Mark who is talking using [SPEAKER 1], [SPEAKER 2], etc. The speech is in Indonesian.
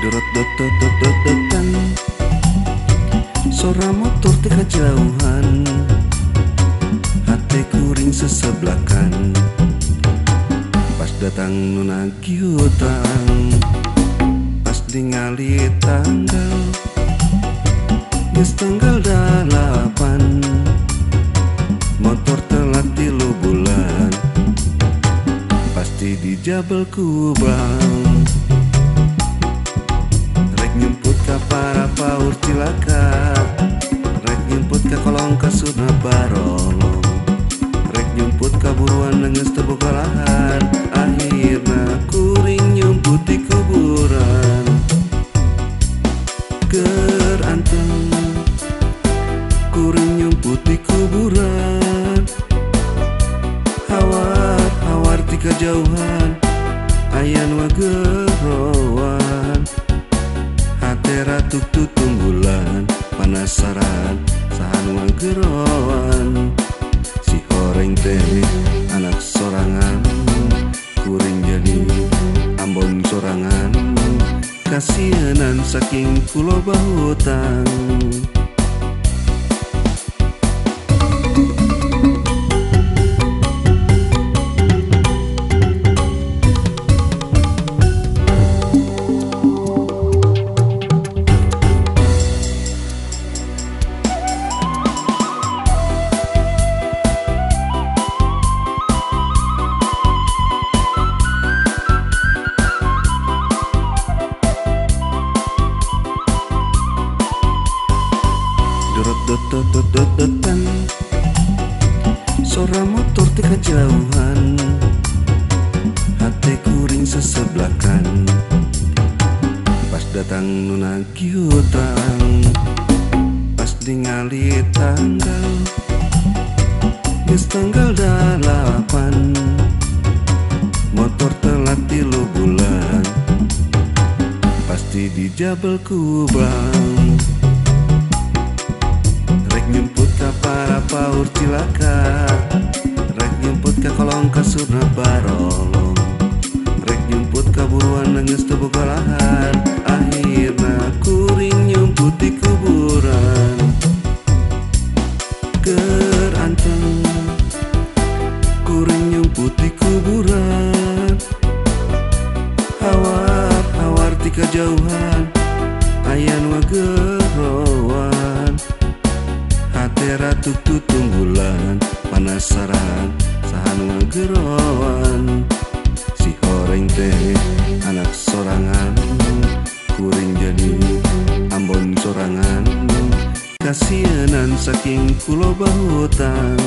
[SPEAKER 1] datang Suara motor teka jauhan Hati kuring sesebelakan Pas datang nuna giutang Pas ningali tanggal Geus tanggal dalapan Motor telat tilu bulan Pasti dijabel ku nyemput ka buruan nenges terbuka lahan Akhirna kuring nyemput di kuburan. Ker anteng Kuring nyemput di kuburan. Hawar, hawar di kejauhan. Ayan wagerowan Hati ratuk tutung bulan Penasaran sahan wagerowan kuring jadi Ambon sorangan kasihanan saking kulo bahutang Datang Suara motor teka jauhan Hati kuring sesebelakan Pas datang nuna giutang Pas ningali tanggal Geus tanggal dalapan Motor telat tilu bulan Pasti dijabel ku bang parolong rek nyumput kaburuan nangis kebuka lahan kuring nyumput di kuburan. Kerancang. Kuring nyumput di kuburan. Hawar hawar tika jauhan ayan wager. Ratu tutung bulan penasaran sahan geroan. Si horeng teh anak sorangan kuring jadi Ambon sorangan. Kasianan saking kulo bahutan.